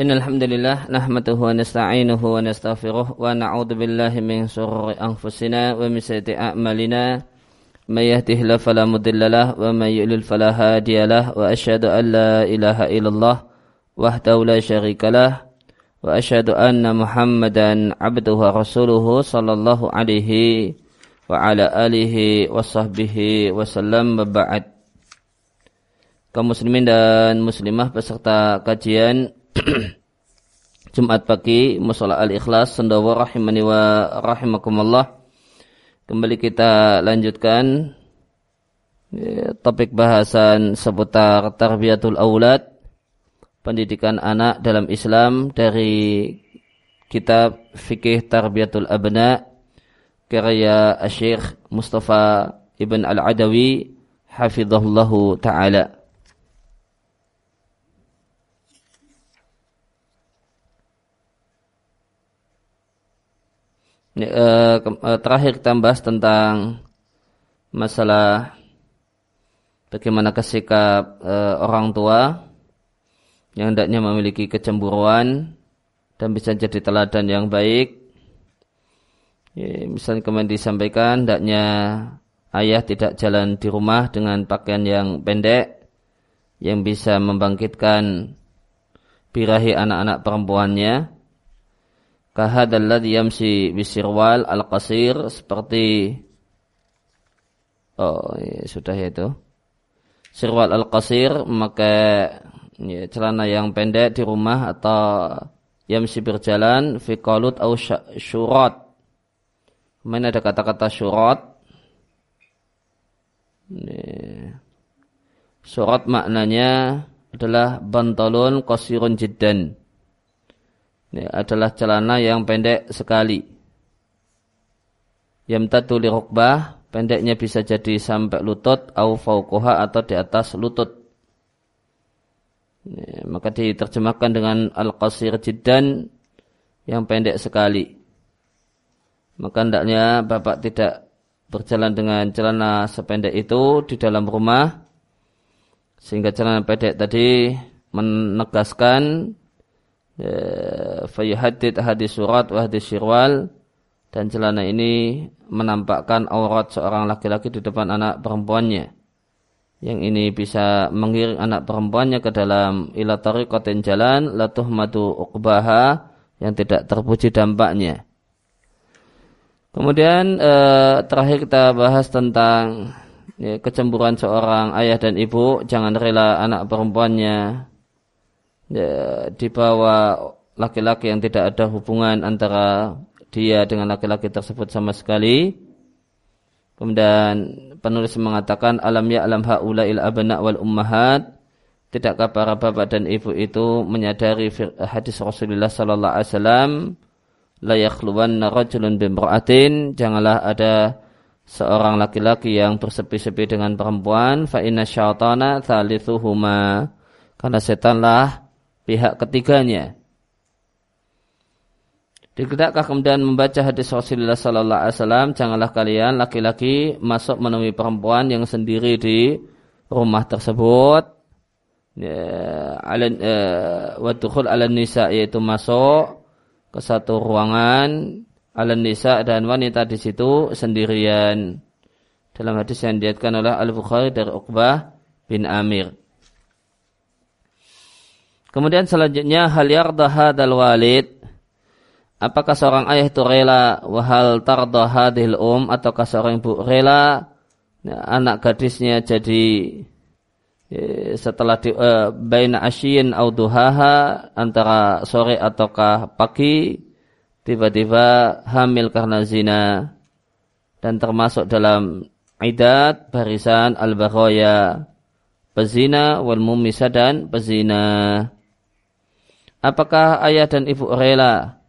إن الحمد لله نحمده ونستعينه ونستغفره ونعوذ بالله من شرور أنفسنا ومن سيئة أعمالنا من يهده الله فلا مضل له ومن يضلل فلا هادي له وأشهد أن لا إله إلا الله وحده لا شريك له وأشهد أن محمدا عبده ورسوله صلى الله عليه وعلى آله وصحبه وسلم وبعد kaum muslimin dan muslimah peserta kajian Jumat pagi Musola Al-Ikhlas Sendawa rahimani wa rahimakumullah. Kembali kita lanjutkan ya, topik bahasan seputar tarbiyatul aulad pendidikan anak dalam Islam dari kitab Fikih Tarbiyatul Abna karya Syekh Mustafa Ibn Al-Adawi hafizahullahu taala Eh, eh, terakhir kita bahas tentang masalah bagaimana sikap uh, orang tua yang hendaknya memiliki kecemburuan dan bisa jadi teladan yang baik. Ya, misalnya kemarin disampaikan hendaknya ayah tidak jalan di rumah dengan pakaian yang pendek yang bisa membangkitkan birahi anak-anak perempuannya kahadalladhi yamsi bisirwal al-qasir seperti oh ya, sudah ya itu. sirwal al-qasir maka ya, celana yang pendek di rumah atau yamsi berjalan fi qalut au syurat mana ada kata-kata syurat Surat maknanya adalah bantalun qasirun jiddan ini adalah celana yang pendek sekali. Yamtatu li rukbah, pendeknya bisa jadi sampai lutut, au fauqoha atau di atas lutut. Ini, maka diterjemahkan dengan al-qasir jiddan yang pendek sekali. Maka hendaknya bapak tidak berjalan dengan celana sependek itu di dalam rumah sehingga celana pendek tadi menegaskan Ya, fayuhaddid hadis surat wa hadis syirwal. Dan celana ini menampakkan aurat seorang laki-laki di depan anak perempuannya. Yang ini bisa mengiring anak perempuannya ke dalam ila tariqatin jalan latuh madu uqbaha yang tidak terpuji dampaknya. Kemudian eh, terakhir kita bahas tentang ya, kecemburuan seorang ayah dan ibu. Jangan rela anak perempuannya ya, dibawa laki-laki yang tidak ada hubungan antara dia dengan laki-laki tersebut sama sekali. Kemudian penulis mengatakan alam ya alam haulail abna wal ummahat. Tidakkah para bapak dan ibu itu menyadari hadis Rasulullah sallallahu alaihi wasallam la yakhluwanna rajulun bimra'atin. Janganlah ada seorang laki-laki yang bersepi-sepi dengan perempuan fa inna syaitana thalithuhuma. Karena setanlah pihak ketiganya. Dikedakkah kemudian membaca hadis Rasulullah Sallallahu Alaihi Wasallam, janganlah kalian laki-laki masuk menemui perempuan yang sendiri di rumah tersebut. Ya, eh, Wadukhul ala nisa yaitu masuk ke satu ruangan ala nisa dan wanita di situ sendirian. Dalam hadis yang diatkan oleh Al Bukhari dari Uqbah bin Amir. Kemudian selanjutnya hal yarda hadal walid? Apakah seorang ayah itu rela? Wahal tarda hadil um? Ataukah seorang ibu rela? Ya, anak gadisnya jadi ya, setelah di, uh, baina asyin au antara sore ataukah pagi tiba-tiba hamil karena zina. Dan termasuk dalam idat barisan al-baghaya pezina wal mumisa dan pezina Apakah ayah dan ibu rela?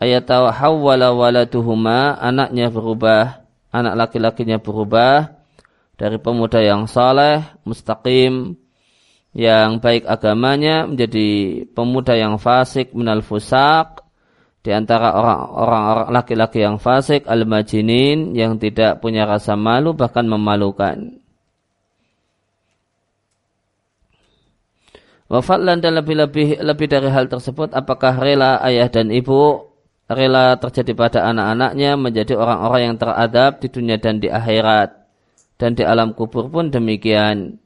Ayat hawwala waladuhuma, anaknya berubah, anak laki-lakinya berubah dari pemuda yang saleh, mustaqim, yang baik agamanya menjadi pemuda yang fasik minal fusak di antara orang-orang laki-laki yang fasik al-majinin yang tidak punya rasa malu bahkan memalukan. Wafatlan dan lebih-lebih lebih dari hal tersebut, apakah rela ayah dan ibu rela terjadi pada anak-anaknya menjadi orang-orang yang teradab di dunia dan di akhirat dan di alam kubur pun demikian.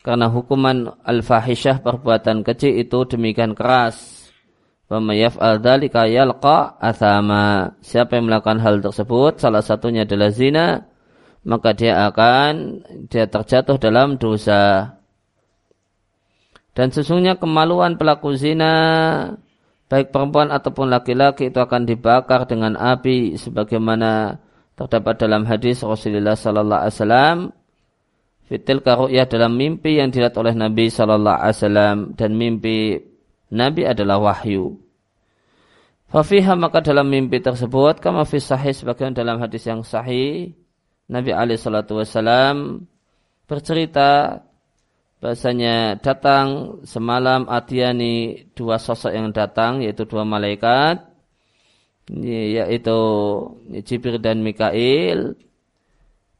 Karena hukuman al-fahisyah perbuatan kecil itu demikian keras. Wamayaf al dzalika yalqa athama. Siapa yang melakukan hal tersebut, salah satunya adalah zina, maka dia akan dia terjatuh dalam dosa. Dan sesungguhnya kemaluan pelaku zina baik perempuan ataupun laki-laki itu akan dibakar dengan api sebagaimana terdapat dalam hadis Rasulullah sallallahu alaihi wasallam fitil karu'yah dalam mimpi yang dilihat oleh Nabi sallallahu alaihi wasallam dan mimpi Nabi adalah wahyu. Fafiha maka dalam mimpi tersebut kama fi sahih sebagaimana dalam hadis yang sahih Nabi alaihi salatu wasallam bercerita bahasanya datang semalam atiani dua sosok yang datang yaitu dua malaikat yaitu Jibril dan Mikail.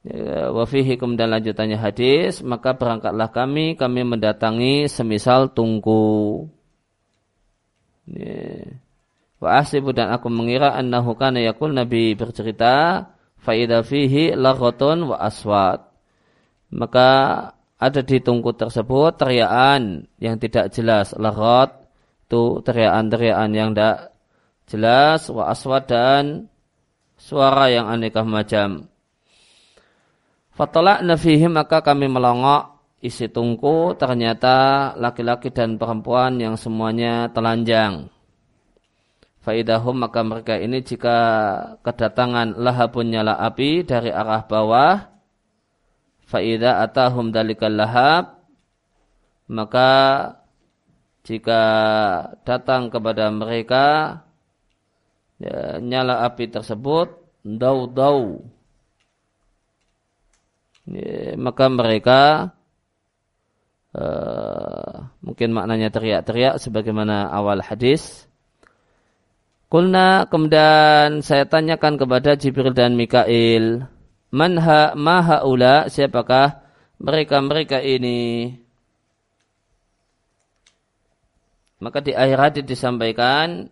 Ya, wafihikum dan lanjutannya hadis maka berangkatlah kami kami mendatangi semisal tungku. Wa asibu dan aku mengira annahu kana yakul nabi bercerita faida fihi laghatun wa aswat. Maka ada di tungku tersebut teriakan yang tidak jelas. Lagot itu teriakan-teriakan yang tidak jelas. Wa aswad dan suara yang aneka macam. Fatola nafihim maka kami melongok isi tungku. Ternyata laki-laki dan perempuan yang semuanya telanjang. Faidahum maka mereka ini jika kedatangan lahabun nyala api dari arah bawah Fa'idha atahum dalikal lahab maka jika datang kepada mereka ya, nyala api tersebut dau-dau. Ya, maka mereka uh, mungkin maknanya teriak-teriak sebagaimana awal hadis. Kulna kemudian saya tanyakan kepada Jibril dan Mikail manha maha ula siapakah mereka-mereka ini? Maka di akhir hadis disampaikan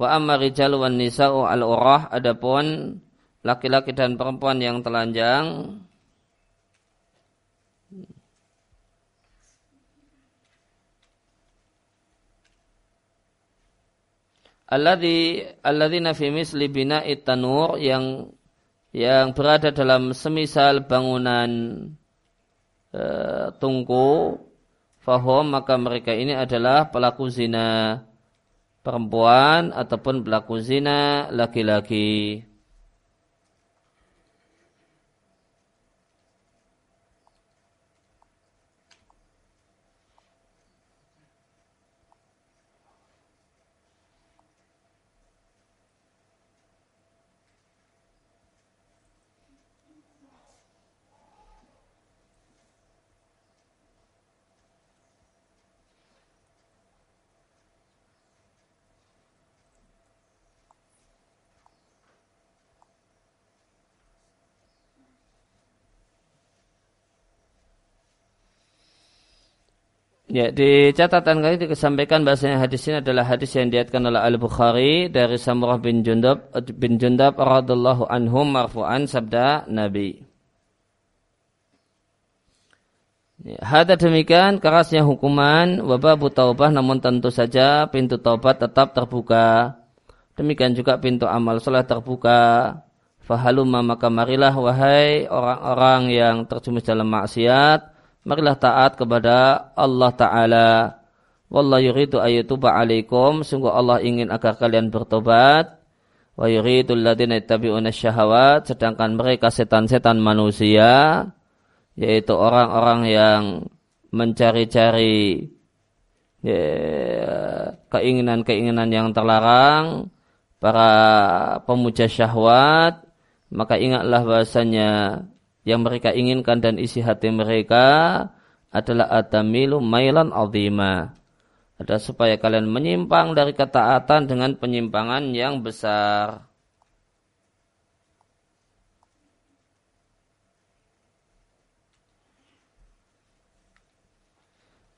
wa amma rijal wan nisa'u al urah adapun laki-laki dan perempuan yang telanjang. Alladhi alladzina fi misli bina'i tanur yang yang berada dalam semisal bangunan e, tungku fahum maka mereka ini adalah pelaku zina perempuan ataupun pelaku zina laki-laki. Ya, di catatan kali disampaikan bahasanya hadis ini adalah hadis yang diatkan oleh Al-Bukhari dari Samurah bin Jundab bin Jundab radhiyallahu anhum marfu'an sabda Nabi. Ya, hada demikian kerasnya hukuman wabah taubah namun tentu saja pintu taubat tetap terbuka. Demikian juga pintu amal soleh terbuka. Fahalumma maka marilah wahai orang-orang yang terjumus dalam maksiat marilah taat kepada Allah Ta'ala. Wallahu yuridu ayatuba alaikum. Sungguh Allah ingin agar kalian bertobat. Wa yuridu alladhina ittabi'una syahawat. Sedangkan mereka setan-setan manusia. Yaitu orang-orang yang mencari-cari ya, keinginan-keinginan yang terlarang. Para pemuja syahwat. Maka ingatlah bahasanya yang mereka inginkan dan isi hati mereka adalah adamilu mailan azima. Ada supaya kalian menyimpang dari ketaatan dengan penyimpangan yang besar.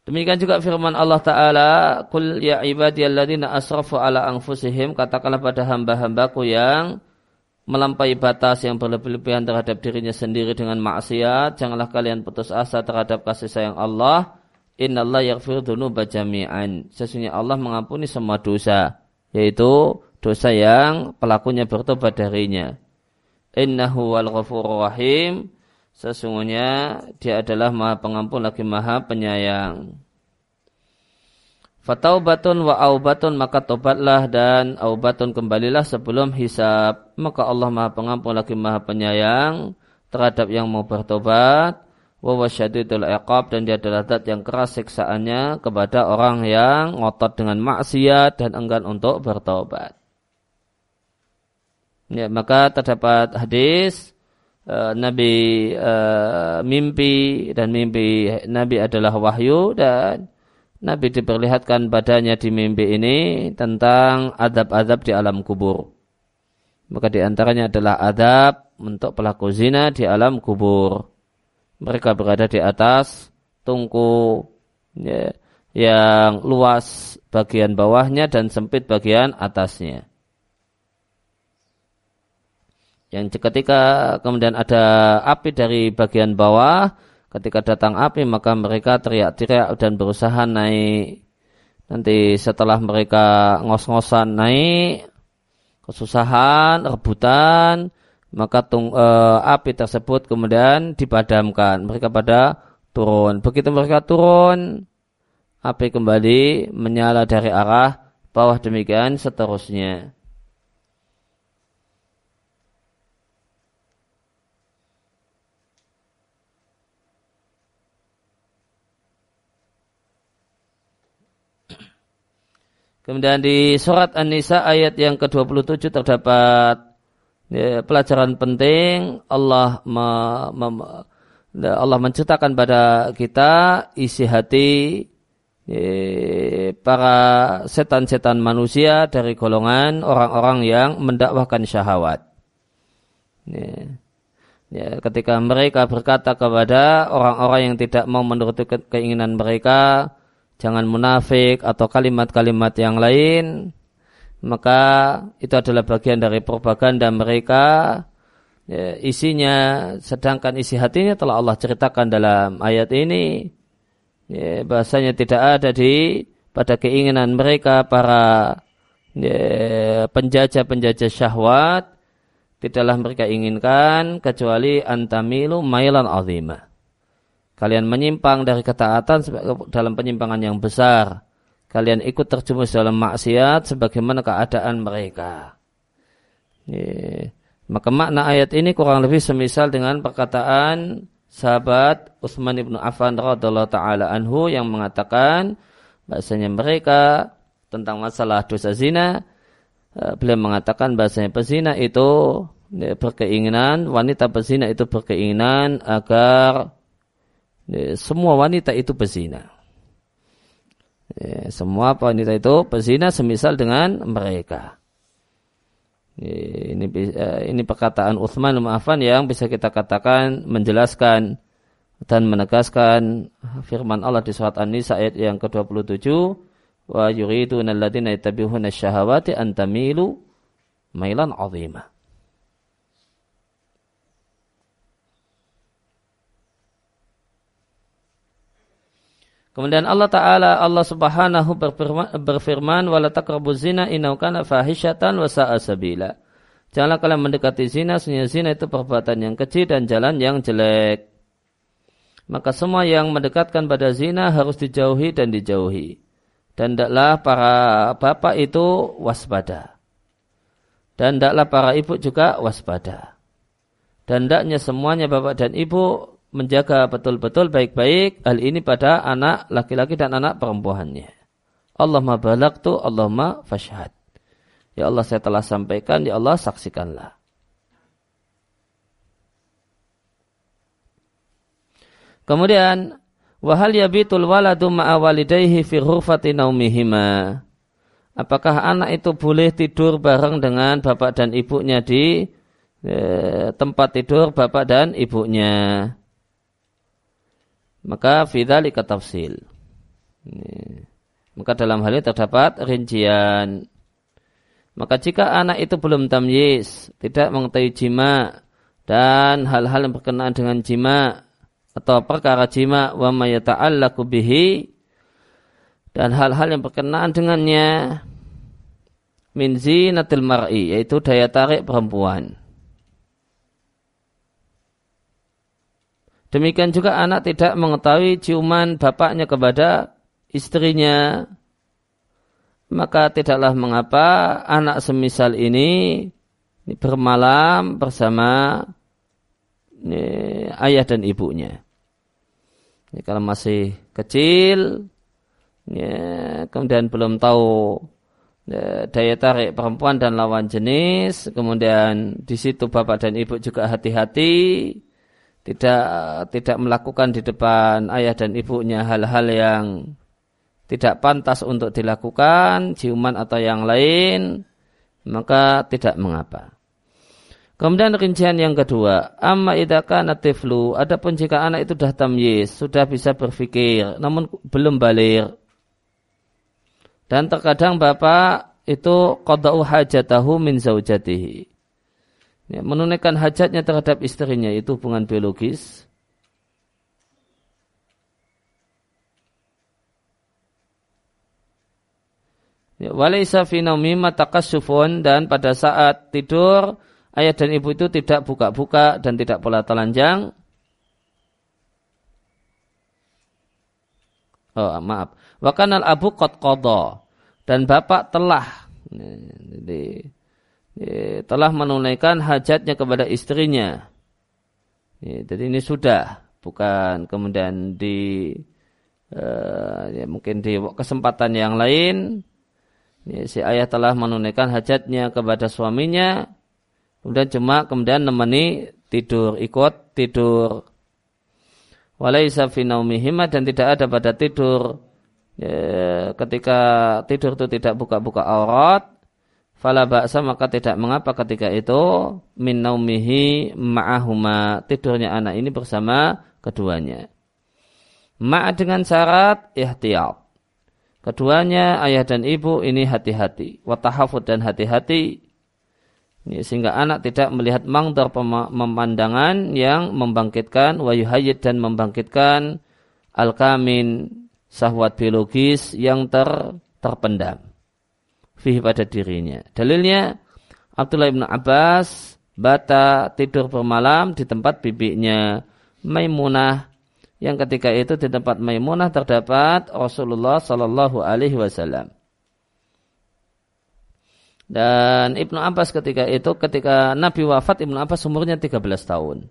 Demikian juga firman Allah Ta'ala, Qul ya ibadiyalladzina asrafu ala anfusihim, katakanlah pada hamba-hambaku yang melampaui batas yang berlebih-lebihan terhadap dirinya sendiri dengan maksiat, janganlah kalian putus asa terhadap kasih sayang Allah. Innallah yaghfir dzunuba jami'an. Sesungguhnya Allah mengampuni semua dosa, yaitu dosa yang pelakunya bertobat darinya. Innahu wal rahim. Sesungguhnya dia adalah maha pengampun lagi maha penyayang. Fataubatun wa aubatun maka tobatlah dan aubatun kembalilah sebelum hisab. Maka Allah maha pengampun lagi maha penyayang terhadap yang mau bertobat. Wa wasyadidul iqab dan dia adalah zat yang keras siksaannya kepada orang yang ngotot dengan maksiat dan enggan untuk bertobat. Ya, maka terdapat hadis Eh, Nabi uh, mimpi dan mimpi Nabi adalah wahyu dan Nabi diperlihatkan badannya di mimpi ini tentang adab-adab di alam kubur. Maka di antaranya adalah adab untuk pelaku zina di alam kubur. Mereka berada di atas tungku ya, yang luas bagian bawahnya dan sempit bagian atasnya yang ketika kemudian ada api dari bagian bawah, ketika datang api maka mereka teriak-teriak dan berusaha naik. Nanti setelah mereka ngos-ngosan naik, kesusahan, rebutan, maka tung, e, api tersebut kemudian dipadamkan. Mereka pada turun. Begitu mereka turun, api kembali menyala dari arah bawah demikian seterusnya. Kemudian di surat An-Nisa ayat yang ke-27 terdapat ya, pelajaran penting Allah me, me, Allah menceritakan pada kita isi hati ya, para setan-setan manusia dari golongan orang-orang yang mendakwahkan syahwat. Ya. Ya, ketika mereka berkata kepada orang-orang yang tidak mau menuruti keinginan mereka, jangan munafik atau kalimat-kalimat yang lain, maka itu adalah bagian dari propaganda mereka. Ya, isinya, sedangkan isi hatinya telah Allah ceritakan dalam ayat ini. Ya, bahasanya tidak ada di pada keinginan mereka para ya, penjajah-penjajah syahwat tidaklah mereka inginkan kecuali antamilu mailan azimah Kalian menyimpang dari ketaatan dalam penyimpangan yang besar. Kalian ikut terjumus dalam maksiat sebagaimana keadaan mereka. Maka makna ayat ini kurang lebih semisal dengan perkataan sahabat Utsman ibnu Affan radhiallahu taala anhu yang mengatakan bahasanya mereka tentang masalah dosa zina eh, beliau mengatakan bahasanya pezina itu ya, berkeinginan wanita pezina itu berkeinginan agar semua wanita itu pezina. Ya, semua wanita itu pezina semisal dengan mereka. Ya, ini eh, ini perkataan Uthman bin Affan yang bisa kita katakan menjelaskan dan menegaskan firman Allah di surat An-Nisa ayat yang ke-27 wa yuriduna alladziina yattabi'una syahawati antamilu mailan 'azima. Kemudian Allah Ta'ala, Allah Subhanahu berfirman, wala taqrabu zina innahu kana fahisyatan wa sabila. Janganlah kalian mendekati zina, sesungguhnya zina itu perbuatan yang kecil dan jalan yang jelek. Maka semua yang mendekatkan pada zina harus dijauhi dan dijauhi. Dan tidaklah para bapak itu waspada. Dan tidaklah para ibu juga waspada. Dan tidaknya semuanya bapak dan ibu menjaga betul-betul baik-baik hal ini pada anak laki-laki dan anak perempuannya. Allah ma balagtu, Allah ma fashhad. Ya Allah saya telah sampaikan, ya Allah saksikanlah. Kemudian wahal yabitul waladu walidayhi fi ghurfati naumihima. Apakah anak itu boleh tidur bareng dengan bapak dan ibunya di eh, tempat tidur bapak dan ibunya? Maka fidzalika tafsil. Maka dalam hal ini terdapat rincian. Maka jika anak itu belum tamyiz, tidak mengetahui jima dan hal-hal yang berkenaan dengan jima atau perkara jima wa ma yata'allaqu bihi dan hal-hal yang berkenaan dengannya min zinatil mar'i yaitu daya tarik perempuan. Demikian juga anak tidak mengetahui ciuman bapaknya kepada istrinya. Maka tidaklah mengapa anak semisal ini, bermalam bersama ayah dan ibunya. Ini kalau masih kecil, ya, kemudian belum tahu ya, daya tarik perempuan dan lawan jenis, kemudian di situ bapak dan ibu juga hati-hati, tidak tidak melakukan di depan ayah dan ibunya hal-hal yang tidak pantas untuk dilakukan, ciuman atau yang lain, maka tidak mengapa. Kemudian rincian yang kedua, amma idaka natiflu, adapun jika anak itu sudah tamyiz, sudah bisa berpikir, namun belum balik. Dan terkadang bapak itu qada'u hajatahu min zaujatihi ya, menunaikan hajatnya terhadap istrinya itu hubungan biologis Ya, walaysa fi naumima takassufun dan pada saat tidur ayah dan ibu itu tidak buka-buka dan tidak pola telanjang. Oh, maaf. Wa kanal abu qad qada dan bapak telah jadi telah menunaikan hajatnya kepada istrinya. jadi ini sudah bukan kemudian di uh, ya mungkin di kesempatan yang lain. Si ayah telah menunaikan hajatnya kepada suaminya. Kemudian cuma kemudian nemeni tidur ikut tidur. Walaisa fi dan tidak ada pada tidur. Ketika tidur itu tidak buka-buka aurat fala ba'sa maka tidak mengapa ketika itu min naumihi ma'ahuma tidurnya anak ini bersama keduanya. Ma' dengan syarat ihtiyat. Keduanya ayah dan ibu ini hati-hati, watahafud dan hati-hati sehingga anak tidak melihat mangdar pemandangan yang membangkitkan wayuhayyid dan membangkitkan al-kamin sahwat biologis yang ter, terpendam fihi pada dirinya. Dalilnya Abdullah bin Abbas bata tidur bermalam di tempat bibinya Maimunah yang ketika itu di tempat Maimunah terdapat Rasulullah Sallallahu Alaihi Wasallam. Dan Ibnu Abbas ketika itu ketika Nabi wafat Ibnu Abbas umurnya 13 tahun.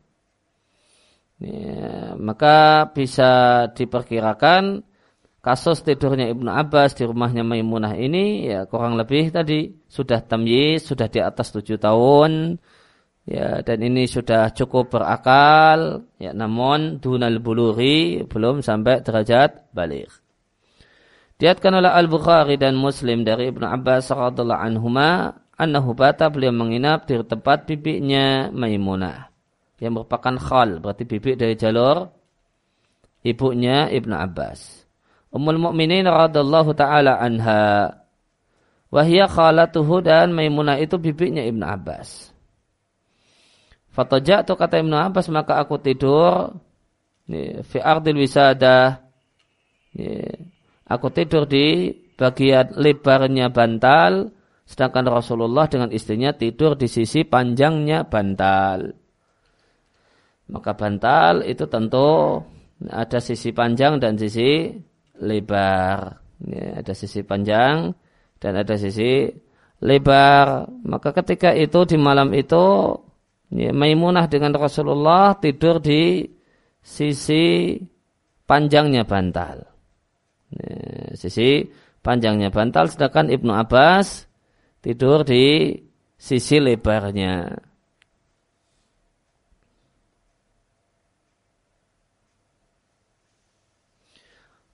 Ya, maka bisa diperkirakan kasus tidurnya Ibnu Abbas di rumahnya Maimunah ini ya kurang lebih tadi sudah tamyiz, sudah di atas tujuh tahun ya dan ini sudah cukup berakal ya namun dunal buluri belum sampai derajat balik. Diatkan oleh Al-Bukhari dan Muslim dari Ibnu Abbas radhiallahu anhuma annahu bata beliau menginap di tempat bibinya Maimunah yang merupakan khal berarti bibik dari jalur ibunya Ibnu Abbas. Ummul Mukminin radhiyallahu taala anha. Wahia khalatuhu dan Maimunah itu bibinya Ibnu Abbas. Fatajatu kata Ibnu Abbas maka aku tidur fi ardil wisada. Aku tidur di bagian lebarnya bantal sedangkan Rasulullah dengan istrinya tidur di sisi panjangnya bantal. Maka bantal itu tentu ada sisi panjang dan sisi lebar. Ya, ada sisi panjang dan ada sisi lebar. Maka ketika itu di malam itu ya, Maimunah dengan Rasulullah tidur di sisi panjangnya bantal. Ya, sisi panjangnya bantal sedangkan Ibnu Abbas tidur di sisi lebarnya.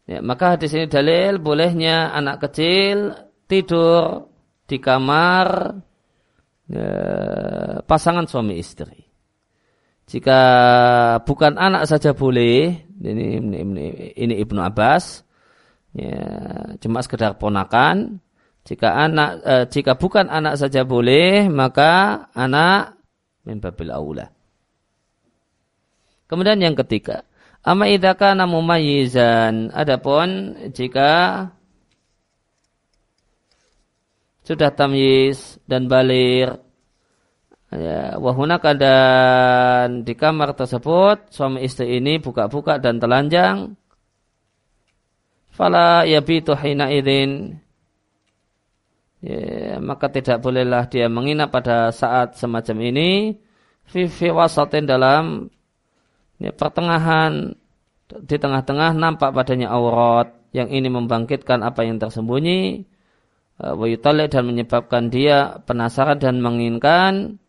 Ya, maka di sini dalil bolehnya anak kecil tidur di kamar ya, pasangan suami istri. Jika bukan anak saja boleh, ini, ini, ini, ini Ibnu Abbas, ya, cuma sekedar ponakan. Jika anak eh, jika bukan anak saja boleh, maka anak min babil aula. Kemudian yang ketiga, ama idza kana mumayyizan. Adapun jika sudah tamyiz dan balir ya, wahuna dan di kamar tersebut suami istri ini buka-buka dan telanjang fala yabitu hina idin ya, maka tidak bolehlah dia menginap pada saat semacam ini fi wasatin dalam ya, pertengahan di tengah-tengah nampak padanya aurat yang ini membangkitkan apa yang tersembunyi Eh, wayutalik dan menyebabkan dia penasaran dan menginginkan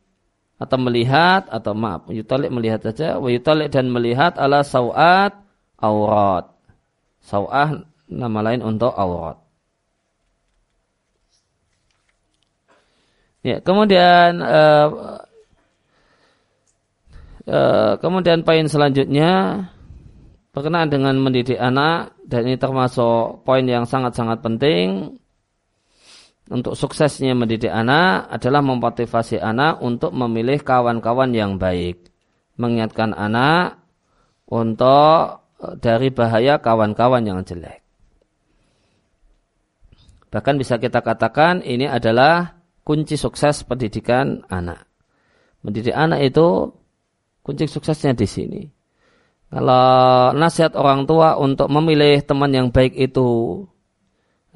atau melihat atau maaf yutalik melihat saja wayutalik dan melihat ala sawat aurat. Sawah nama lain untuk aurat. Ya kemudian uh, uh, kemudian poin selanjutnya berkenaan dengan mendidik anak dan ini termasuk poin yang sangat-sangat penting untuk suksesnya mendidik anak adalah memotivasi anak untuk memilih kawan-kawan yang baik. Mengingatkan anak untuk eh, dari bahaya kawan-kawan yang jelek. Bahkan bisa kita katakan ini adalah kunci sukses pendidikan anak. Mendidik anak itu kunci suksesnya di sini. Kalau nasihat orang tua untuk memilih teman yang baik itu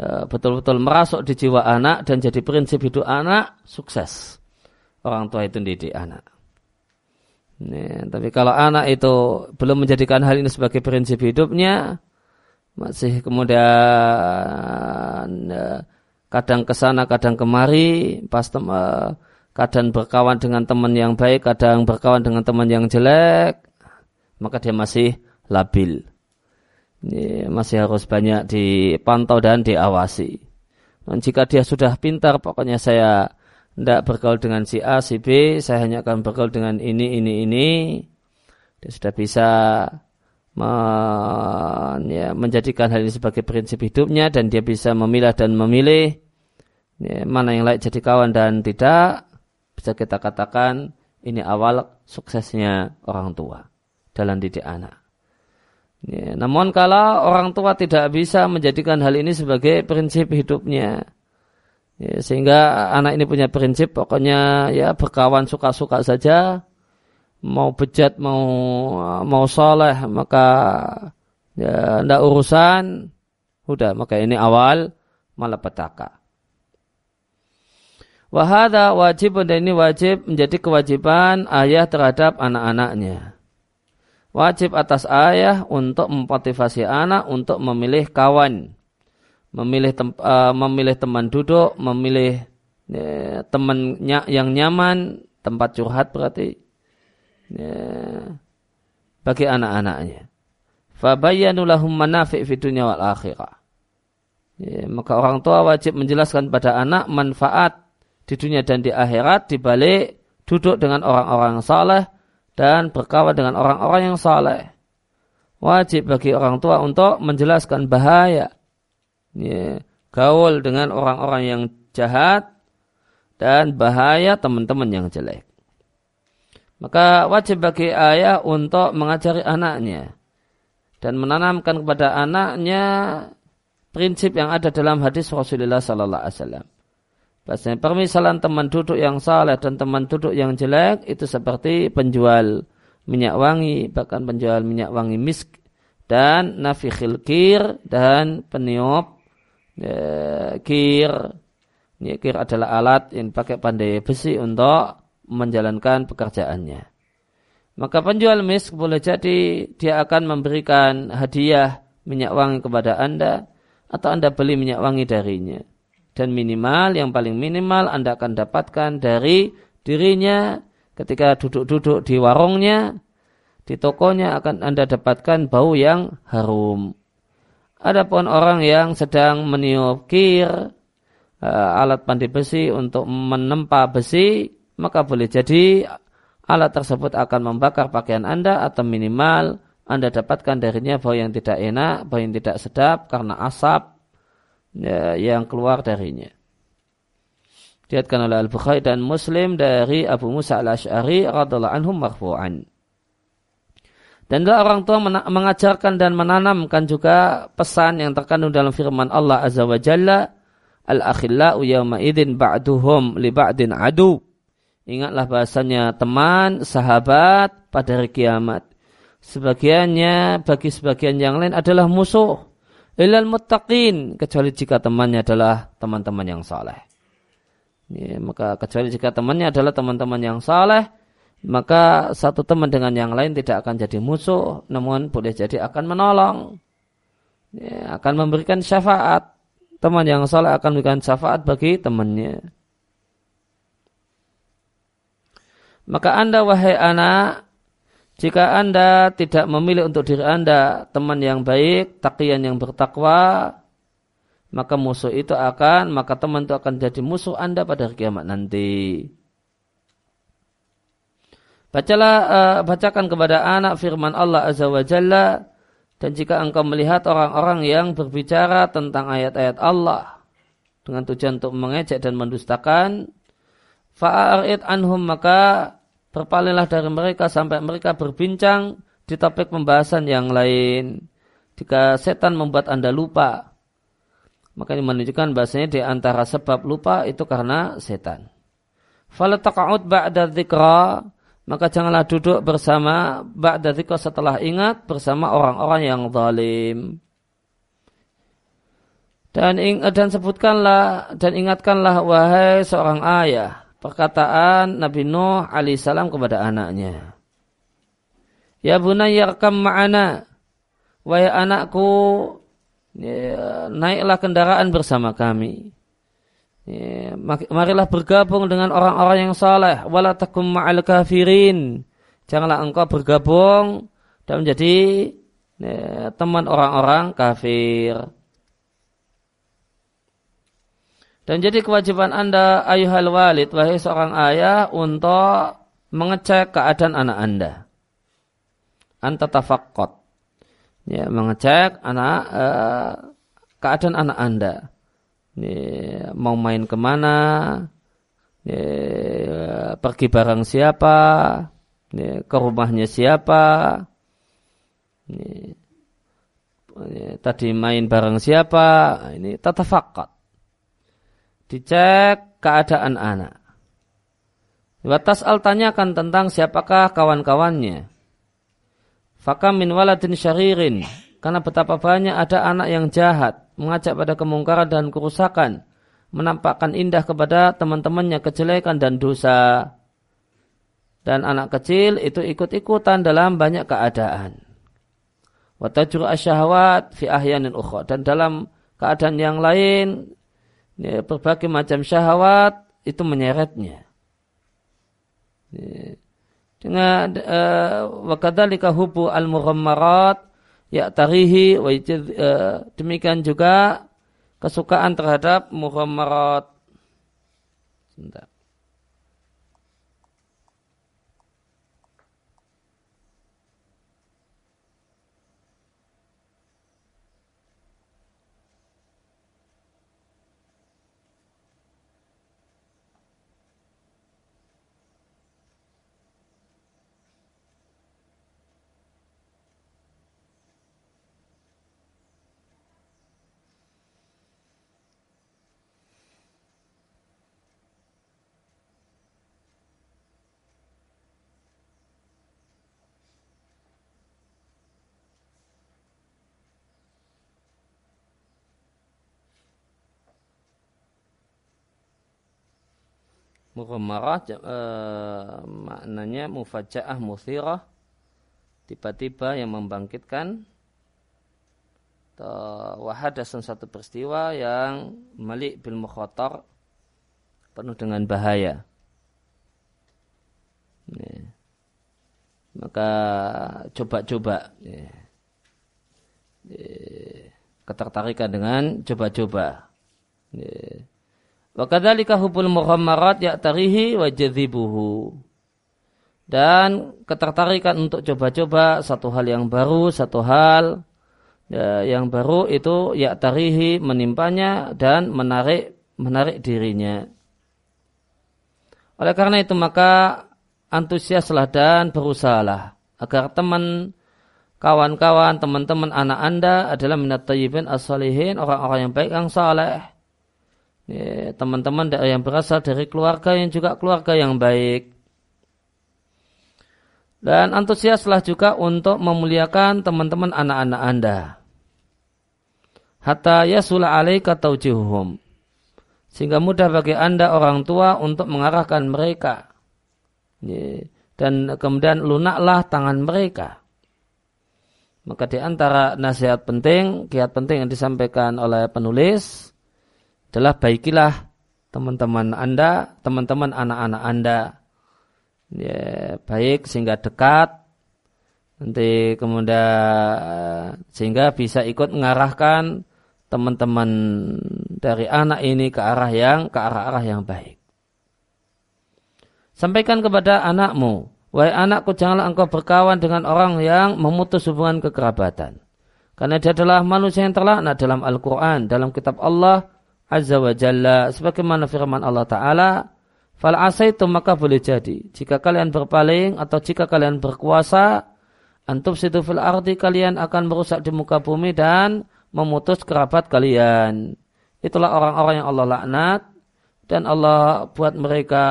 Ya, betul-betul merasuk di jiwa anak dan jadi prinsip hidup anak, sukses. Orang tua itu didik anak. Tapi kalau anak itu belum menjadikan hal ini sebagai prinsip hidupnya, masih kemudian ya, kadang ke sana kadang kemari, pas tem, kadang berkawan dengan teman yang baik, kadang berkawan dengan teman yang jelek, maka dia masih labil. Ini masih harus banyak dipantau dan diawasi. Dan jika dia sudah pintar, pokoknya saya tidak bergaul dengan si A, si B, saya hanya akan bergaul dengan ini, ini, ini. Dia sudah bisa men, ya, menjadikan hal ini sebagai prinsip hidupnya dan dia bisa memilah dan memilih ya, mana yang layak jadi kawan dan tidak. Bisa kita katakan ini awal suksesnya orang tua dalam didik anak. Ya, namun kalau orang tua tidak bisa menjadikan hal ini sebagai prinsip hidupnya, ya, sehingga anak ini punya prinsip pokoknya ya berkawan suka-suka saja, mau bejat mau mau soleh maka ya urusan, udah maka ini awal malapetaka. Wahada wajib dan ini wajib menjadi kewajiban ayah terhadap anak-anaknya wajib atas ayah untuk memotivasi anak untuk memilih kawan, memilih tem, uh, memilih teman duduk, memilih uh, teman yang nyaman, tempat curhat berarti uh, bagi anak-anaknya. Fabayyanu lahum manafi' fi dunya wal akhirah. Ya, maka orang tua wajib menjelaskan pada anak manfaat di dunia dan di akhirat dibalik duduk dengan orang-orang saleh dan berkawan dengan orang-orang yang saleh. Wajib bagi orang tua untuk menjelaskan bahaya ya, gaul dengan orang-orang yang jahat dan bahaya teman-teman yang jelek. Maka wajib bagi ayah untuk mengajari anaknya dan menanamkan kepada anaknya prinsip yang ada dalam hadis Rasulullah sallallahu alaihi wasallam. Bahasanya permisalan teman duduk yang saleh dan teman duduk yang jelek itu seperti penjual minyak wangi, bahkan penjual minyak wangi misk dan nafikhil kir dan peniup ya, kir. Ya, kir adalah alat yang pakai pandai besi untuk menjalankan pekerjaannya. Maka penjual misk boleh jadi dia akan memberikan hadiah minyak wangi kepada Anda atau Anda beli minyak wangi darinya dan minimal yang paling minimal Anda akan dapatkan dari dirinya ketika duduk-duduk di warungnya di tokonya akan Anda dapatkan bau yang harum. Adapun orang yang sedang meniup kir uh, alat pandai besi untuk menempa besi maka boleh jadi alat tersebut akan membakar pakaian Anda atau minimal Anda dapatkan darinya bau yang tidak enak, bau yang tidak sedap karena asap ya, yang keluar darinya. Diatkan oleh Al-Bukhari dan Muslim dari Abu Musa al-Ash'ari radhiallahu anhum marfu'an. Dan orang tua mengajarkan dan menanamkan juga pesan yang terkandung dalam firman Allah Azza wa Jalla, Al-akhillau yawma idin ba'duhum li ba'din adu. Ingatlah bahasanya teman, sahabat pada hari kiamat. Sebagiannya bagi sebagian yang lain adalah musuh. Ilal muttaqin. Kecuali jika temannya adalah teman-teman yang saleh. Ya, maka kecuali jika temannya adalah teman-teman yang saleh, maka satu teman dengan yang lain tidak akan jadi musuh, namun boleh jadi akan menolong, ya, akan memberikan syafaat. Teman yang soleh akan memberikan syafaat bagi temannya. Maka anda wahai anak, jika anda tidak memilih untuk diri anda teman yang baik, takian yang bertakwa, maka musuh itu akan, maka teman itu akan jadi musuh anda pada hari kiamat nanti. Bacalah, uh, bacakan kepada anak firman Allah Azza wa Jalla dan jika engkau melihat orang-orang yang berbicara tentang ayat-ayat Allah dengan tujuan untuk mengejek dan mendustakan, fa'arid anhum maka berpalinglah dari mereka sampai mereka berbincang di topik pembahasan yang lain. Jika setan membuat anda lupa, maka ini menunjukkan bahasanya di antara sebab lupa itu karena setan. Falataqa'ud ba'da dzikra maka janganlah duduk bersama ba'da dzikra setelah ingat bersama orang-orang yang zalim. Dan dan sebutkanlah dan ingatkanlah wahai seorang ayah perkataan Nabi Nuh alaihissalam kepada anaknya. Ya bunayya kam ma'ana. Wahai anakku, ya, naiklah kendaraan bersama kami. Ya, marilah bergabung dengan orang-orang yang saleh. Wala takum ma'al kafirin. Janganlah engkau bergabung dan menjadi ya, teman orang-orang kafir. Dan jadi kewajiban anda ayuhal walid, wahai seorang ayah, untuk mengecek keadaan anak anda. Anta tafakkot. Ya, mengecek anak uh, keadaan anak anda ya, mau main ke mana, ya, pergi bareng siapa, ya, ke rumahnya siapa, ya, ya, tadi main bareng siapa, ini tata fakat. Dicek keadaan anak. Watas al tanyakan tentang siapakah kawan-kawannya. Fakam min waladin syaririn. Karena betapa banyak ada anak yang jahat mengajak pada kemungkaran dan kerusakan, menampakkan indah kepada teman-temannya kejelekan dan dosa. Dan anak kecil itu ikut-ikutan dalam banyak keadaan. Watajur asyahwat fi ahyanin ukhra. Dan dalam keadaan yang lain, ya, berbagai macam syahwat itu menyeretnya. Ya. Dengan uh, wakadhalika hubu al-mughammarat ya tarihi uh, demikian juga kesukaan terhadap muhammarat sebentar Mughammarah e, maknanya mufaja'ah muthirah tiba-tiba yang membangkitkan wahadasan satu peristiwa yang malik bil mukhatar penuh dengan bahaya. Ya. Maka coba-coba ketertarikan dengan coba-coba. Wa kadzalika hubul muhammarat ya'tarihi wa jadhibuhu. dan ketertarikan untuk coba-coba satu hal yang baru, satu hal ya, yang baru itu ya tarihi menimpanya dan menarik menarik dirinya. Oleh karena itu maka antusiaslah dan berusahalah agar teman kawan-kawan, teman-teman anak Anda adalah minat tayyibin as-salihin, orang-orang yang baik yang saleh. Ya, teman-teman yang berasal dari keluarga yang juga keluarga yang baik. Dan antusiaslah juga untuk memuliakan teman-teman anak-anak Anda. Hatta yasula alaika taujihuhum. Sehingga mudah bagi Anda orang tua untuk mengarahkan mereka. Dan kemudian lunaklah tangan mereka. Maka di antara nasihat penting, kiat penting yang disampaikan oleh penulis adalah baikilah teman-teman Anda, teman-teman anak-anak Anda ya, baik sehingga dekat nanti kemudian sehingga bisa ikut mengarahkan teman-teman dari anak ini ke arah yang ke arah-arah yang baik. Sampaikan kepada anakmu, wahai anakku janganlah engkau berkawan dengan orang yang memutus hubungan kekerabatan. Karena dia adalah manusia yang terlaknat dalam Al-Quran, dalam kitab Allah Azza wa Jalla. Sebagaimana firman Allah Ta'ala, Fal asaitu maka boleh jadi. Jika kalian berpaling atau jika kalian berkuasa, antum situ fil arti kalian akan merusak di muka bumi dan memutus kerabat kalian. Itulah orang-orang yang Allah laknat dan Allah buat mereka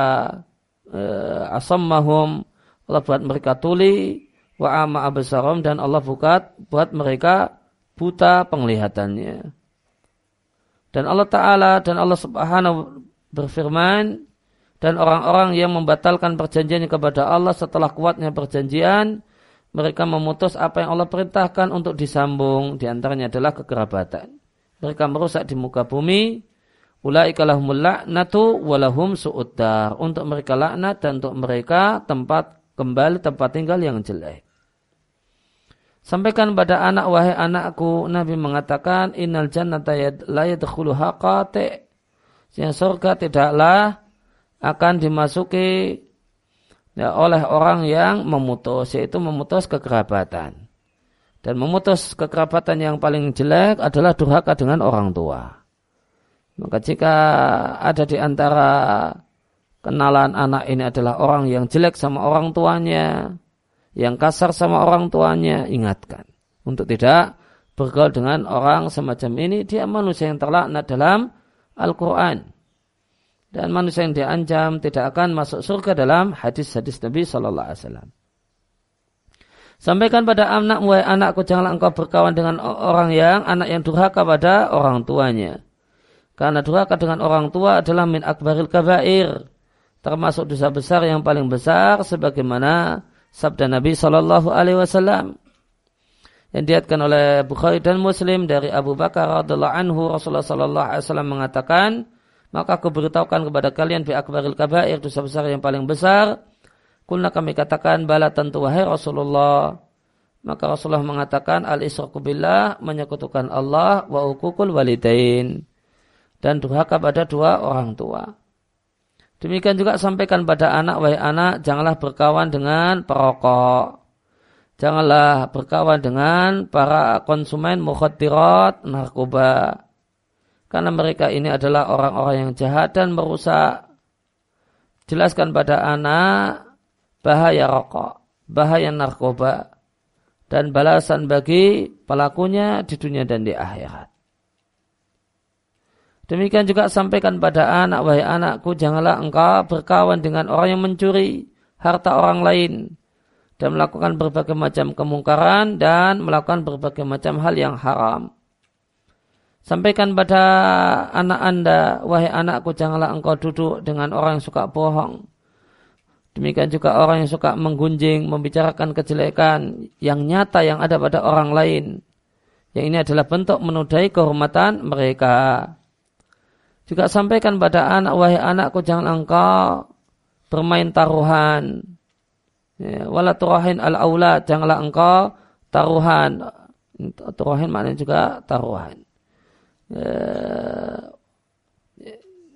eh, asammahum, Allah buat mereka tuli, wa ama abasarum dan Allah buat buat mereka buta penglihatannya. Dan Allah Ta'ala dan Allah Subhanahu berfirman, dan orang-orang yang membatalkan perjanjiannya kepada Allah setelah kuatnya perjanjian, mereka memutus apa yang Allah perintahkan untuk disambung, di antaranya adalah kekerabatan. Mereka merusak di muka bumi, Ulaika lahumul walahum su'uddar. Untuk mereka laknat dan untuk mereka tempat kembali tempat tinggal yang jelek. Sampaikan pada anak wahai anakku Nabi mengatakan innal jannata la yadkhuluha qati. Sehingga surga tidaklah akan dimasuki ya, oleh orang yang memutus, yaitu memutus kekerabatan. Dan memutus kekerabatan yang paling jelek adalah durhaka dengan orang tua. Maka jika ada di antara kenalan anak ini adalah orang yang jelek sama orang tuanya, yang kasar sama orang tuanya, ingatkan. Untuk tidak bergaul dengan orang semacam ini, dia manusia yang terlaknat dalam Al-Quran dan manusia yang diancam tidak akan masuk surga dalam hadis-hadis Nabi Shallallahu Alaihi Wasallam. Sampaikan pada anak wahai anakku janganlah engkau berkawan dengan orang yang anak yang durhaka pada orang tuanya. Karena durhaka dengan orang tua adalah min akbaril kabair. Termasuk dosa besar yang paling besar sebagaimana sabda Nabi Shallallahu Alaihi Wasallam yang diatkan oleh Bukhari dan Muslim dari Abu Bakar radhiallahu anhu Rasulullah Shallallahu Alaihi Wasallam mengatakan maka aku beritahukan kepada kalian bi akbaril kabair dosa besar yang paling besar. Kulna kami katakan bala tentu wahai Rasulullah. Maka Rasulullah mengatakan al israku billah menyekutukan Allah wa ukukul walidain dan durhaka pada dua orang tua. Demikian juga sampaikan pada anak wahai anak janganlah berkawan dengan perokok. Janganlah berkawan dengan para konsumen mukhaddirat narkoba karena mereka ini adalah orang-orang yang jahat dan merusak. Jelaskan pada anak bahaya rokok, bahaya narkoba, dan balasan bagi pelakunya di dunia dan di akhirat. Demikian juga sampaikan pada anak, wahai anakku, janganlah engkau berkawan dengan orang yang mencuri harta orang lain dan melakukan berbagai macam kemungkaran dan melakukan berbagai macam hal yang haram. Sampaikan pada anak anda, wahai anakku janganlah engkau duduk dengan orang yang suka bohong. Demikian juga orang yang suka menggunjing, membicarakan kejelekan yang nyata yang ada pada orang lain. Yang ini adalah bentuk menudai kehormatan mereka. Juga sampaikan pada anak, wahai anakku jangan engkau bermain taruhan. Ya, wala turahin al-aulad, janganlah engkau taruhan. Taruhan maknanya juga taruhan. Eh,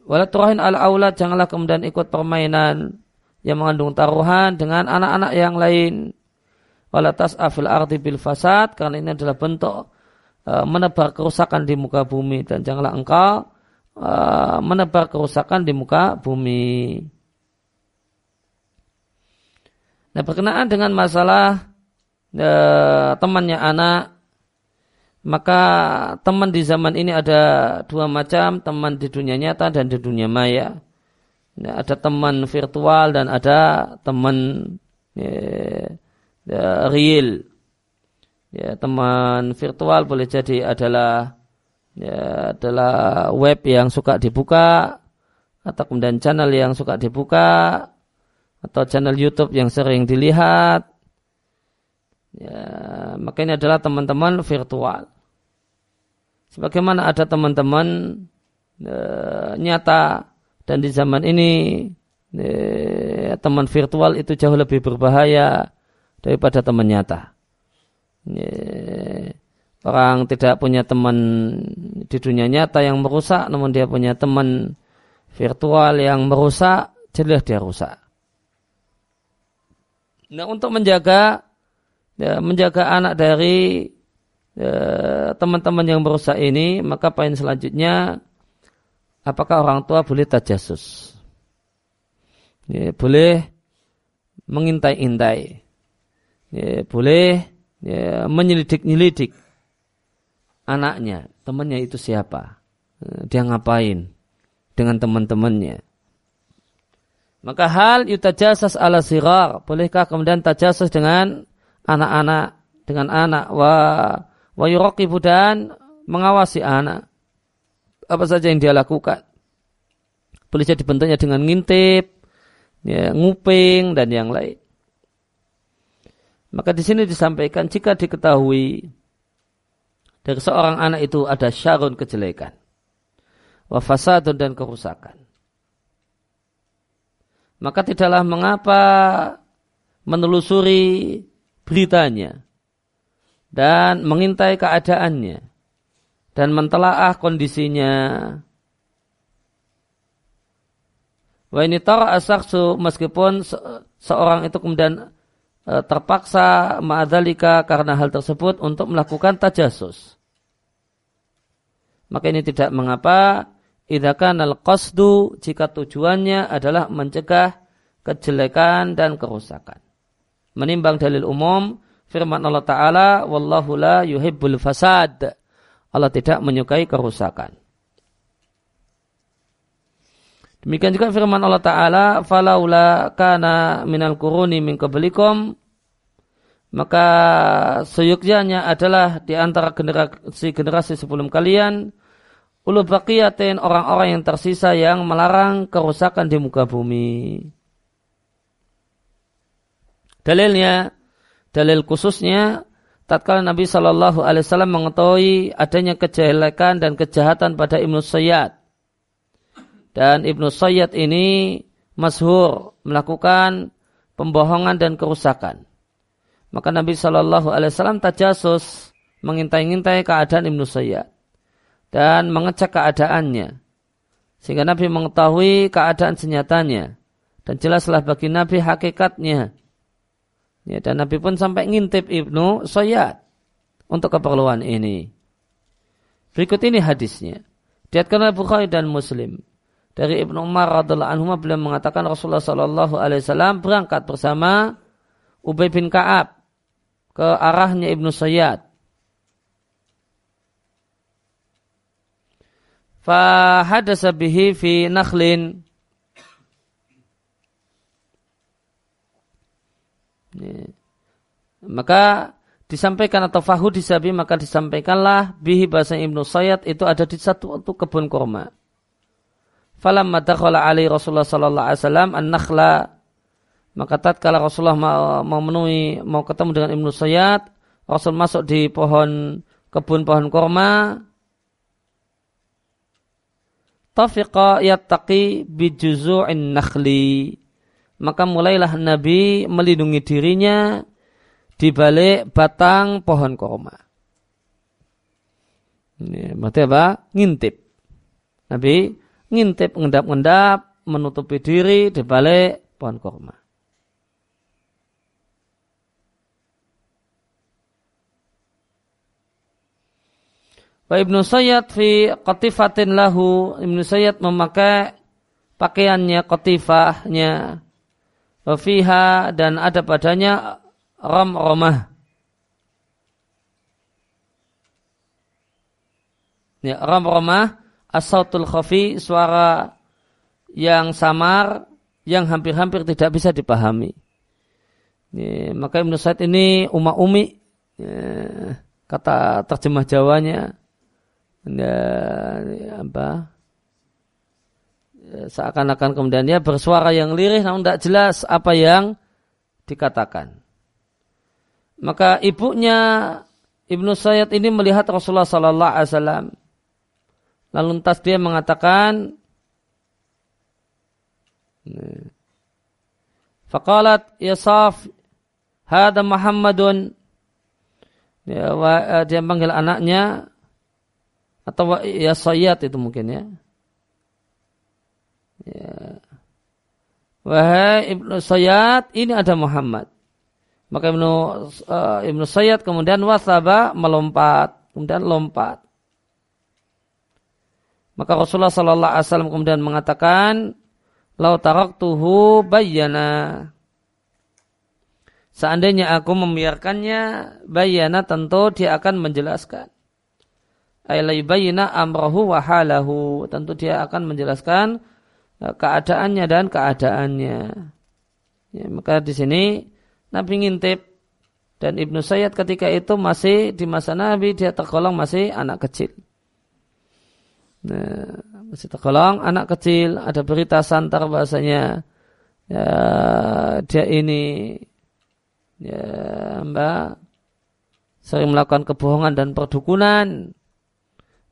Walau turahin al aulad janganlah kemudian ikut permainan yang mengandung taruhan dengan anak-anak yang lain. Walatas afil arti bil fasad karena ini adalah bentuk uh, menebar kerusakan di muka bumi dan janganlah engkau uh, menebar kerusakan di muka bumi. Nah berkenaan dengan masalah uh, temannya anak maka teman di zaman ini ada dua macam, teman di dunia nyata dan di dunia maya. Ya, ada teman virtual dan ada teman ya, ya, real. Ya, teman virtual boleh jadi adalah ya, adalah web yang suka dibuka atau kemudian channel yang suka dibuka atau channel YouTube yang sering dilihat. Ya, maka ini adalah teman-teman virtual. Sebagaimana ada teman-teman e, nyata dan di zaman ini e, teman virtual itu jauh lebih berbahaya daripada teman nyata. E, orang tidak punya teman di dunia nyata yang merusak, namun dia punya teman virtual yang merusak, jelas dia rusak. Nah untuk menjaga ya, menjaga anak dari Ya, teman-teman yang merusak ini, maka poin selanjutnya, apakah orang tua boleh tajasus? Ya, boleh mengintai-intai. Ya, boleh ya, menyelidik-nyelidik anaknya, temannya itu siapa? Ya, dia ngapain dengan teman-temannya? Maka hal yutajasas ala sirar, bolehkah kemudian tajasus dengan anak-anak, dengan anak? Wah, wa yuraqibu dan mengawasi anak apa saja yang dia lakukan. Boleh jadi bentuknya dengan ngintip, ya, nguping dan yang lain. Maka di sini disampaikan jika diketahui dari seorang anak itu ada syarun kejelekan, wafasadun dan kerusakan. Maka tidaklah mengapa menelusuri beritanya dan mengintai keadaannya dan mentelaah kondisinya. Wa ini asaksu meskipun seorang itu kemudian e, terpaksa ma'adhalika karena hal tersebut untuk melakukan tajasus. Maka ini tidak mengapa idakan al-qasdu jika tujuannya adalah mencegah kejelekan dan kerusakan. Menimbang dalil umum firman Allah Ta'ala, Wallahu la yuhibbul fasad. Allah tidak menyukai kerusakan. Demikian juga firman Allah Ta'ala, Falaula kana minal kuruni min qablikum, maka seyukjanya adalah di antara generasi-generasi sebelum kalian, ulu baqiyatin orang-orang yang tersisa yang melarang kerusakan di muka bumi. Dalilnya, dalil khususnya tatkala Nabi Shallallahu Alaihi Wasallam mengetahui adanya kejelekan dan kejahatan pada Ibnu Sayyad dan Ibnu Sayyad ini masyhur melakukan pembohongan dan kerusakan. Maka Nabi Shallallahu Alaihi Wasallam tajasus mengintai-intai keadaan Ibnu Sayyad dan mengecek keadaannya sehingga Nabi mengetahui keadaan senyatanya dan jelaslah bagi Nabi hakikatnya Ya, dan Nabi pun sampai ngintip Ibnu Sayyad untuk keperluan ini. Berikut ini hadisnya. Diatkan oleh Bukhari dan Muslim. Dari Ibnu Umar radhiallahu anhu beliau mengatakan Rasulullah sallallahu alaihi wasallam berangkat bersama Ubay bin Ka'ab ke arahnya Ibnu Sayyad. Fahadasa bihi fi nakhlin Maka disampaikan atau fahu disabi maka disampaikanlah bihi bahasa Ibnu Sayyid itu ada di satu waktu kebun korma. Falam madakhala ali Rasulullah sallallahu alaihi wasallam an-nakhla maka tatkala Rasulullah mau memenuhi mau ketemu dengan Ibnu Sayyid, Rasul masuk di pohon kebun pohon korma. Tafiqa yattaqi bi juzu'in nakhli maka mulailah Nabi melindungi dirinya di balik batang pohon korma. Ini berarti apa? Ngintip. Nabi ngintip, ngendap-ngendap, menutupi diri di balik pohon kurma. Wa Ibnu Sayyid fi qatifatin lahu. Ibnu Sayyid memakai pakaiannya qatifahnya. Wa fiha dan ada padanya ram romah ya ram romah asautul khafi suara yang samar yang hampir-hampir tidak bisa dipahami. Ya, maka Ibnu Said ini umma umi ya, kata terjemah Jawanya ya, apa ya, seakan-akan kemudian dia bersuara yang lirih namun tidak jelas apa yang dikatakan. Maka ibunya Ibnu Sayyid ini melihat Rasulullah Sallallahu Alaihi Wasallam. Lalu entas dia mengatakan, Fakalat ya Saf, hada Muhammadun. Dia, dia panggil anaknya, atau ya Sayyid itu mungkin ya. ya. Wahai Ibnu Sayyid, ini ada Muhammad. Maka Ibnu uh, Ibnu Sayyid kemudian wasaba melompat, kemudian lompat. Maka Rasulullah Sallallahu Alaihi Wasallam kemudian mengatakan, "Lau taraktuhu bayyana." Seandainya aku membiarkannya, bayana tentu dia akan menjelaskan aylaybayina amrahu wa halahu. Tentu dia akan menjelaskan eh, keadaannya dan keadaannya. Ya, maka di sini Nabi ngintip dan Ibnu Sayyid ketika itu masih di masa Nabi dia tergolong masih anak kecil. Nah, masih tergolong anak kecil ada berita santar bahasanya ya, dia ini ya mbak sering melakukan kebohongan dan perdukunan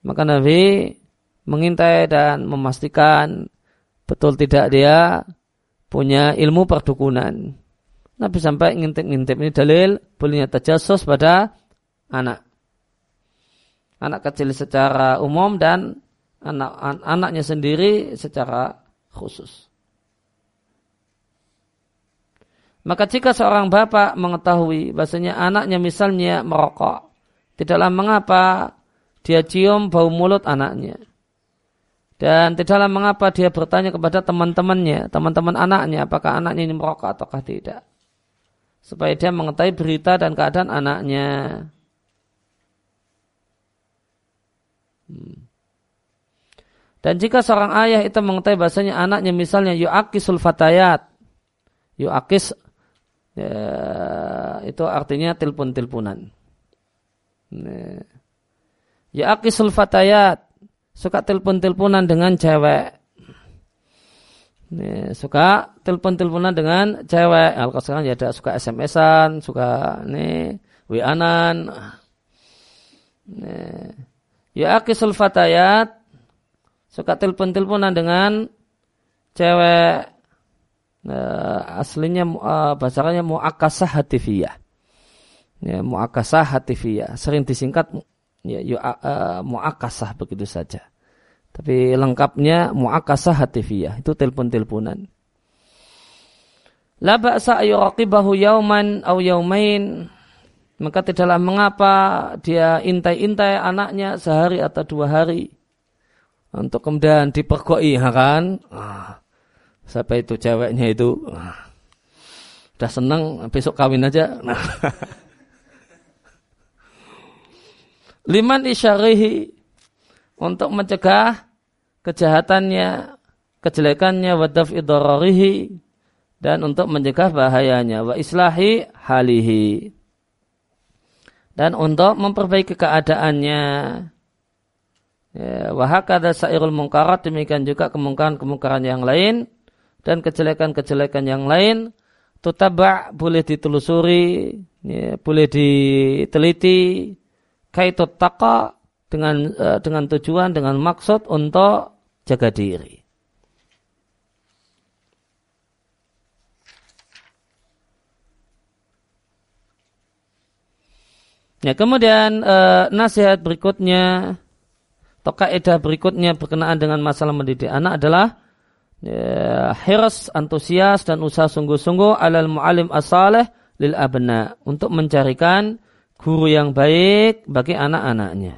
maka Nabi mengintai dan memastikan betul tidak dia punya ilmu perdukunan. Nabi sampai ngintip-ngintip ini dalil bolehnya tajasus pada anak. Anak kecil secara umum dan anak an anaknya sendiri secara khusus. Maka jika seorang bapak mengetahui bahasanya anaknya misalnya merokok, tidaklah mengapa dia cium bau mulut anaknya. Dan tidaklah mengapa dia bertanya kepada teman-temannya, teman-teman anaknya, apakah anaknya ini merokok ataukah tidak. Supaya dia mengetahui berita dan keadaan anaknya. Hmm. Dan jika seorang ayah itu mengetahui bahasanya anaknya misalnya yu'akisul fatayat. Yu'akis ya, itu artinya tilpun-tilpunan. Nah. Ya akisul fatayat. Suka telepon-teleponan dengan cewek. Nih, suka telepon-teleponan dengan cewek. Kalau sekarang ya ada suka SMS-an, suka nih WA-an. Ya akisul fatayat. Suka telepon-teleponan dengan cewek. Nah, aslinya uh, bahasanya muakasah hatifiyah. Ya, muakasah hatifiyah. Sering disingkat ya yu, uh, muakasah begitu saja. Tapi lengkapnya muakasah hatifiyah. Itu telepon-teleponan. La ba'sa ayuraqibahu yauman au yaumain. Maka tidaklah mengapa dia intai-intai anaknya sehari atau dua hari. Untuk kemudian dipergoi ya kan? Ah, itu ceweknya itu? Ah, udah seneng besok kawin aja. Nah liman isyarihi untuk mencegah kejahatannya, kejelekannya, wadaf idororihi dan untuk mencegah bahayanya, wa islahi halihi dan untuk memperbaiki keadaannya. Ya, wahakada sairul mungkarat demikian juga kemungkaran-kemungkaran yang lain dan kejelekan-kejelekan yang lain tutabak boleh ditelusuri, ya, boleh diteliti, kaitut taqa dengan uh, dengan tujuan dengan maksud untuk jaga diri. Ya, kemudian uh, nasihat berikutnya atau kaidah berikutnya berkenaan dengan masalah mendidik anak adalah ya, antusias dan usaha sungguh-sungguh alal mu'alim asaleh lil abna untuk mencarikan guru yang baik bagi anak-anaknya.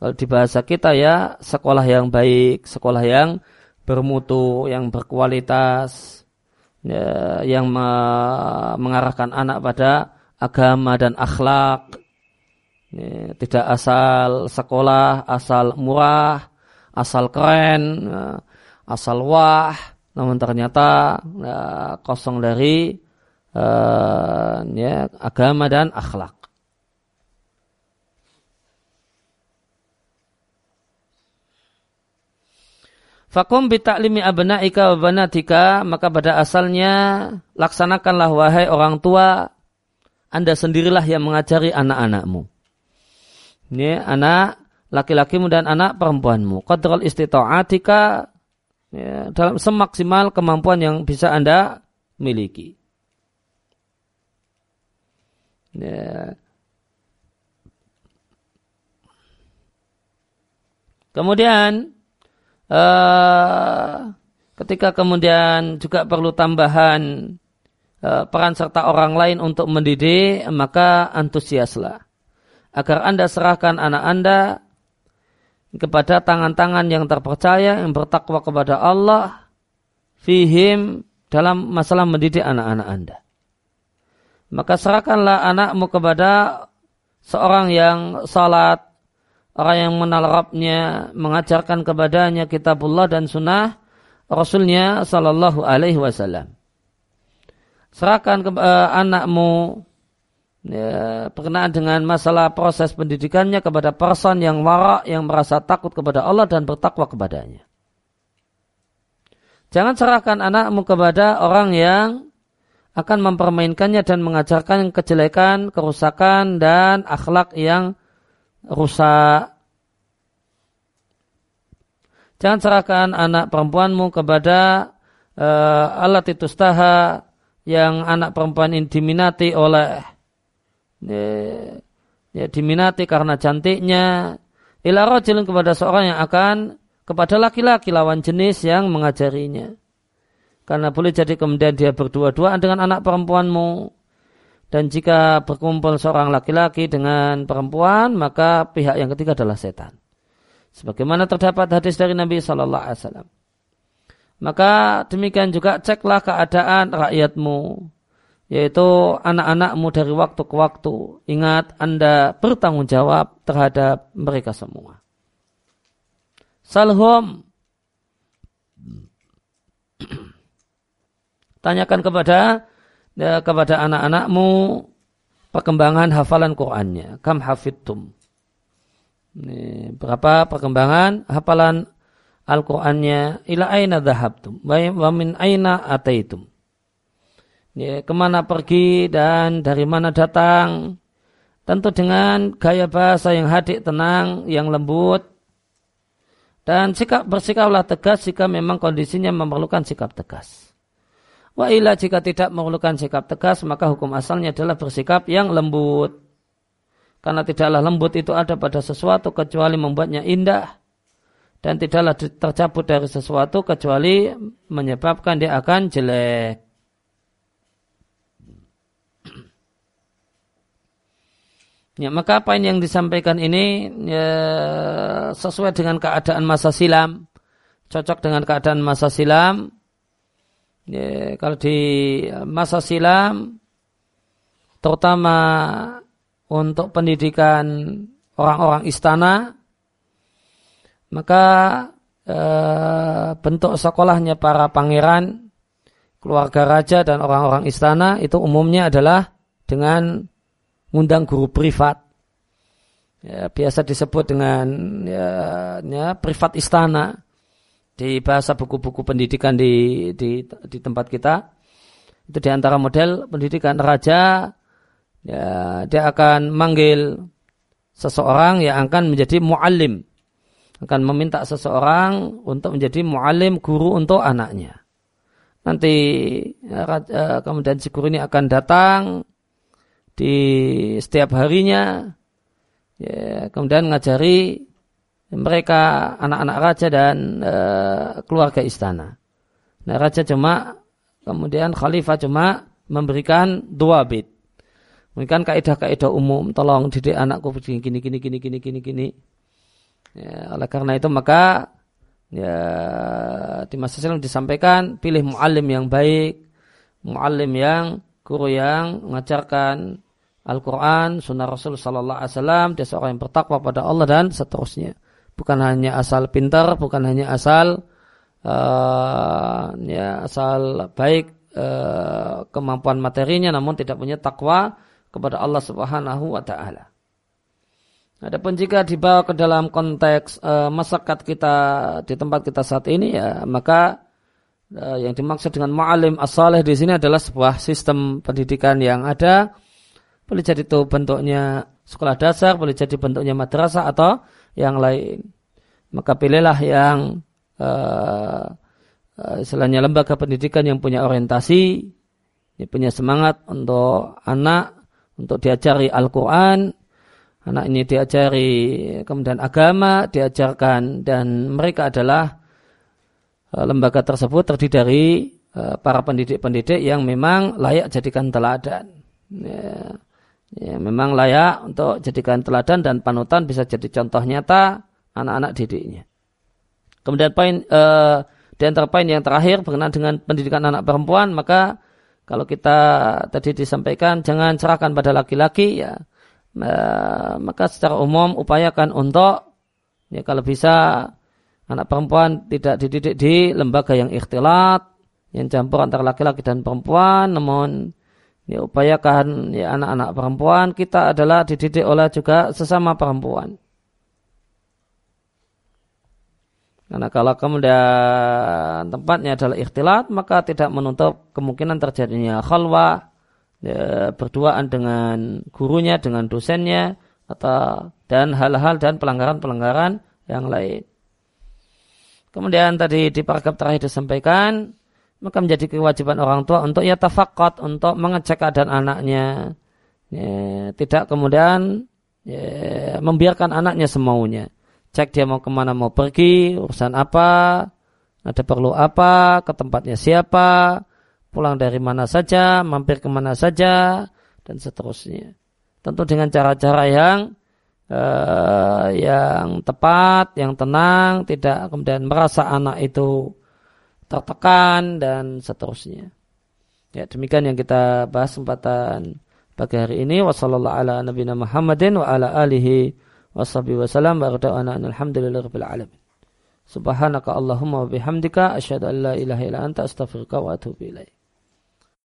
Kalau di bahasa kita ya sekolah yang baik, sekolah yang bermutu, yang berkualitas, ya, yang me mengarahkan anak pada agama dan akhlak. Ya, tidak asal sekolah, asal murah, asal keren, ya, asal wah, namun ternyata ya, kosong dari uh, ya, agama dan akhlak. Fakum bitaklimi abna'ika wa banatika, maka pada asalnya laksanakanlah wahai orang tua, Anda sendirilah yang mengajari anak-anakmu. Ini anak laki-lakimu dan anak perempuanmu. Qadral istita'atika ya, dalam semaksimal kemampuan yang bisa Anda miliki. Kemudian uh, ketika kemudian juga perlu tambahan uh, peran serta orang lain untuk mendidik, maka antusiaslah agar Anda serahkan anak Anda kepada tangan-tangan yang terpercaya yang bertakwa kepada Allah fihim dalam masalah mendidik anak-anak Anda. Maka serahkanlah anakmu kepada seorang yang salat, orang yang mengenal mengajarkan kepadanya kitabullah dan sunnah Rasulnya Sallallahu Alaihi Wasallam. Serahkan ke, uh, anakmu ya, berkenaan dengan masalah proses pendidikannya kepada person yang warak yang merasa takut kepada Allah dan bertakwa kepadanya. Jangan serahkan anakmu kepada orang yang akan mempermainkannya dan mengajarkan kejelekan, kerusakan, dan akhlak yang rusak. Jangan serahkan anak perempuanmu kepada uh, alat itu yang anak perempuan ini diminati oleh ya, ya diminati karena cantiknya ila kepada seorang yang akan kepada laki-laki lawan jenis yang mengajarinya. Karena boleh jadi kemudian dia berdua-duaan dengan anak perempuanmu. Dan jika berkumpul seorang laki-laki dengan perempuan, maka pihak yang ketiga adalah setan. Sebagaimana terdapat hadis dari Nabi Shallallahu Alaihi Wasallam. Maka demikian juga ceklah keadaan rakyatmu yaitu anak-anakmu dari waktu ke waktu. Ingat Anda bertanggung jawab terhadap mereka semua. Salhum tanyakan kepada ya, kepada anak-anakmu perkembangan hafalan Qur'annya. Kam hafidtum. Ini, berapa perkembangan hafalan Al-Qur'annya? Ila aina dhahabtum? Wa min aina ataitum? ya, ke mana pergi dan dari mana datang. Tentu dengan gaya bahasa yang hadik, tenang, yang lembut. Dan sikap bersikaplah tegas jika memang kondisinya memerlukan sikap tegas. Wa ila jika tidak memerlukan sikap tegas, maka hukum asalnya adalah bersikap yang lembut. Karena tidaklah lembut itu ada pada sesuatu kecuali membuatnya indah. Dan tidaklah tercabut dari sesuatu kecuali menyebabkan dia akan jelek. Ya, maka apa yang disampaikan ini ya, sesuai dengan keadaan masa silam, cocok dengan keadaan masa silam. Ya, kalau di masa silam, terutama untuk pendidikan orang-orang istana, maka eh, bentuk sekolahnya para pangeran, keluarga raja dan orang-orang istana itu umumnya adalah dengan ngundang guru privat. Ya, biasa disebut dengan ya, ya, privat istana di bahasa buku-buku pendidikan di, di di tempat kita itu di antara model pendidikan raja ya dia akan manggil seseorang yang akan menjadi muallim. Akan meminta seseorang untuk menjadi muallim guru untuk anaknya. Nanti ya, kemudian si guru ini akan datang di setiap harinya ya, kemudian ngajari mereka anak-anak raja dan uh, keluarga istana Nah, raja cuma kemudian khalifah cuma memberikan dua bit. Memberikan kaidah-kaidah umum, tolong didik anakku begini gini gini gini gini gini gini. Ya, oleh karena itu maka ya di masa silam disampaikan pilih muallim yang baik, muallim yang guru yang mengajarkan Al-Quran, Sunnah Rasul Sallallahu Alaihi Wasallam, dia seorang yang bertakwa pada Allah dan seterusnya. Bukan hanya asal pintar, bukan hanya asal uh, ya asal baik uh, kemampuan materinya, namun tidak punya takwa kepada Allah Subhanahu Wa Taala. Adapun jika dibawa ke dalam konteks uh, masyarakat kita di tempat kita saat ini ya maka uh, yang dimaksud dengan ma'alim as-salih di sini adalah sebuah sistem pendidikan yang ada boleh jadi itu bentuknya sekolah dasar, boleh jadi bentuknya madrasah atau yang lain. Maka pilihlah yang uh, uh, lembaga pendidikan yang punya orientasi, yang punya semangat untuk anak, untuk diajari Al-Quran, anak ini diajari kemudian agama, diajarkan dan mereka adalah uh, lembaga tersebut terdiri dari para pendidik-pendidik yang memang layak jadikan teladan. Ya ya, memang layak untuk jadikan teladan dan panutan bisa jadi contoh nyata anak-anak didiknya. Kemudian poin eh, di antara poin yang terakhir berkenaan dengan pendidikan anak perempuan maka kalau kita tadi disampaikan jangan cerahkan pada laki-laki ya eh, maka secara umum upayakan untuk ya kalau bisa anak perempuan tidak dididik di lembaga yang ikhtilat yang campur antara laki-laki dan perempuan namun ya, upayakan ya anak-anak perempuan kita adalah dididik oleh juga sesama perempuan. Karena kalau kemudian tempatnya adalah ikhtilat, maka tidak menutup kemungkinan terjadinya khalwa, ya, berduaan dengan gurunya, dengan dosennya, atau dan hal-hal dan pelanggaran-pelanggaran yang lain. Kemudian tadi di paragraf terakhir disampaikan, maka menjadi kewajiban orang tua untuk ya tafakot untuk mengecek keadaan anaknya. Ya, tidak kemudian ya, membiarkan anaknya semaunya. Cek dia mau ke mana mau pergi urusan apa ada perlu apa ke tempatnya siapa pulang dari mana saja mampir ke mana saja dan seterusnya. Tentu dengan cara-cara yang uh, yang tepat yang tenang tidak kemudian merasa anak itu tertekan dan seterusnya. Ya, demikian yang kita bahas kesempatan pagi hari ini. Wassallallahu ala nabiyina Muhammadin. Subhanaka Allahumma wa bihamdika asyhadu an la ilaha illa anta astaghfiruka wa atubu ilaik.